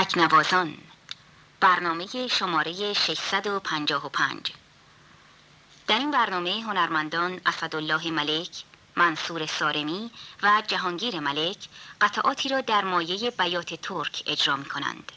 تکنوازان برنامه شماره 655 در این برنامه هنرمندان اسدالله ملک، منصور سارمی و جهانگیر ملک قطعاتی را در مایه بیات ترک اجرا می کنند.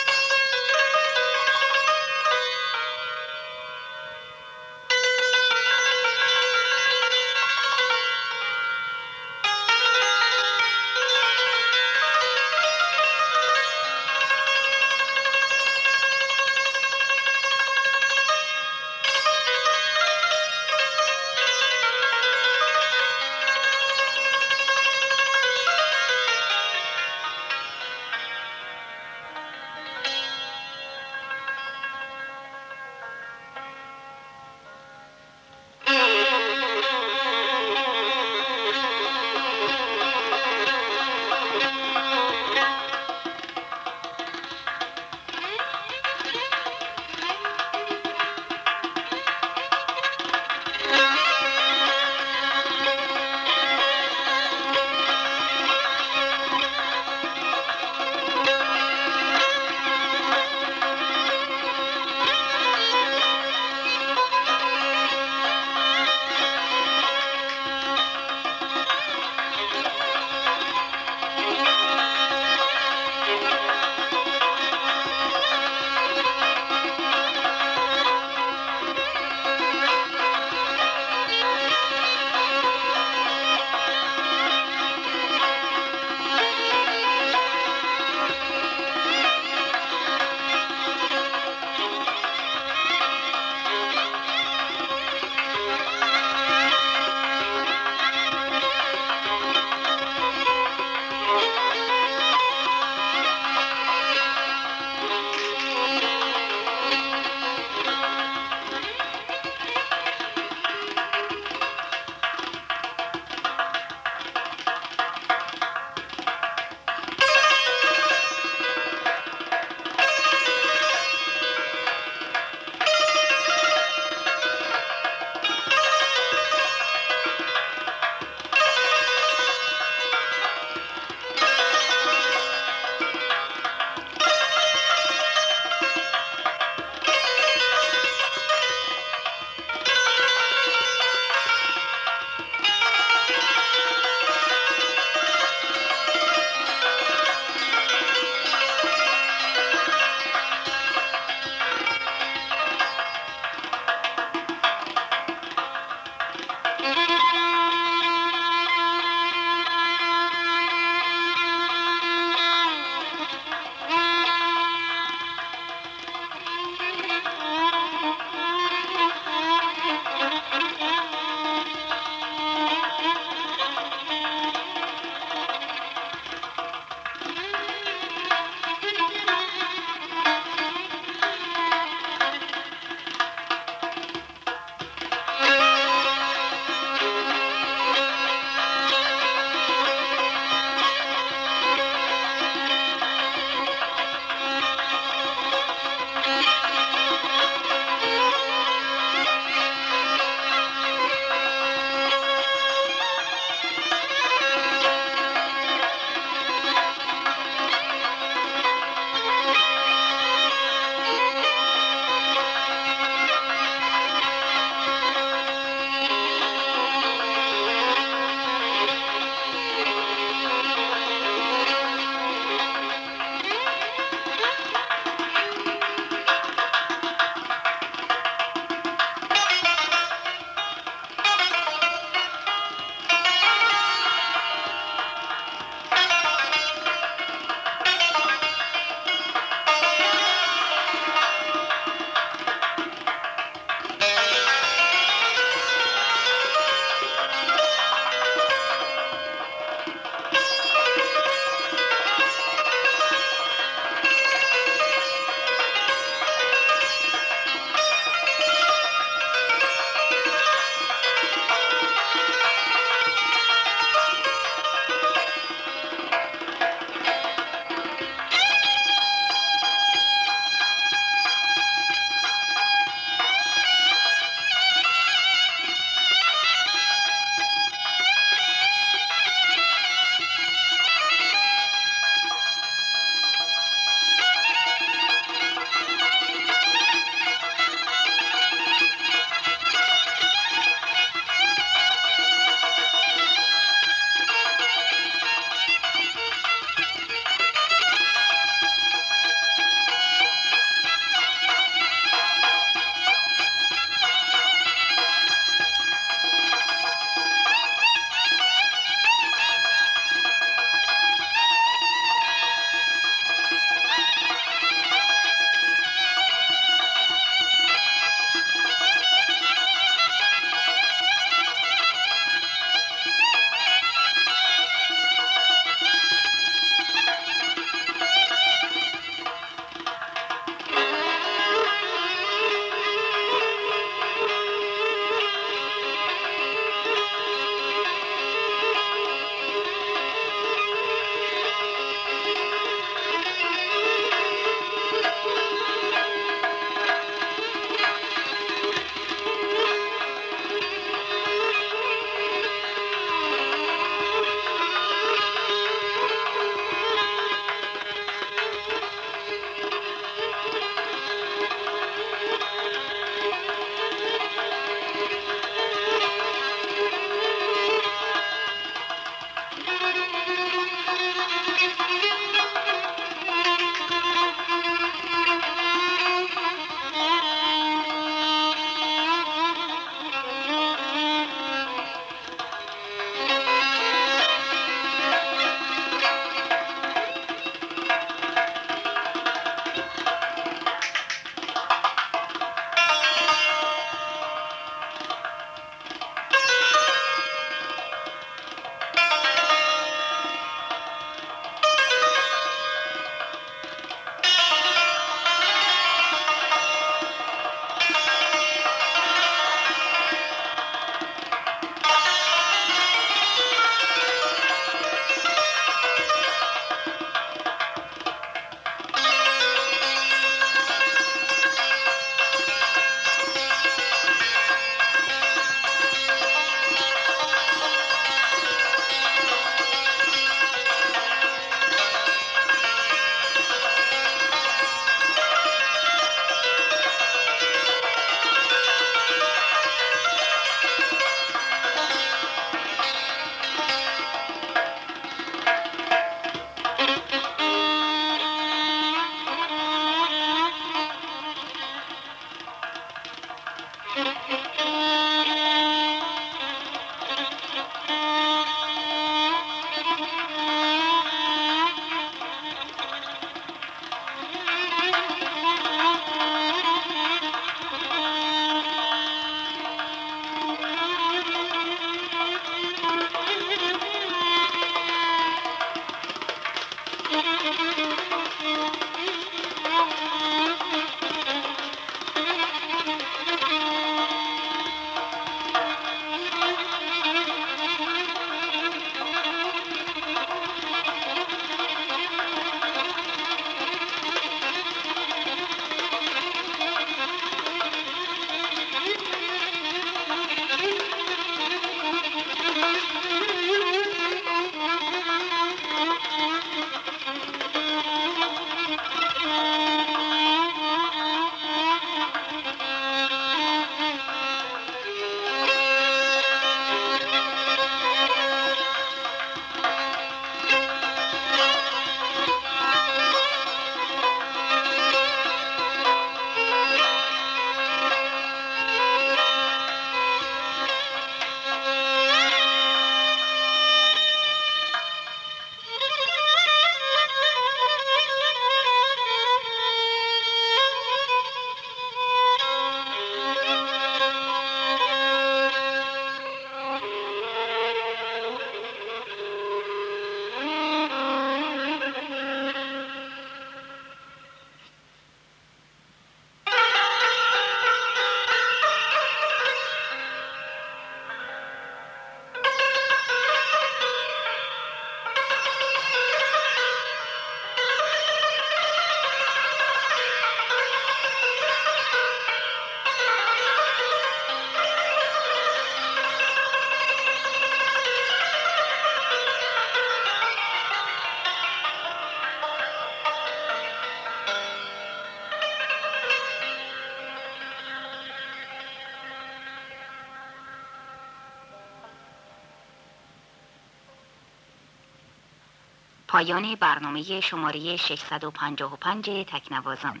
پایان برنامه شماره 655 تکنوازان.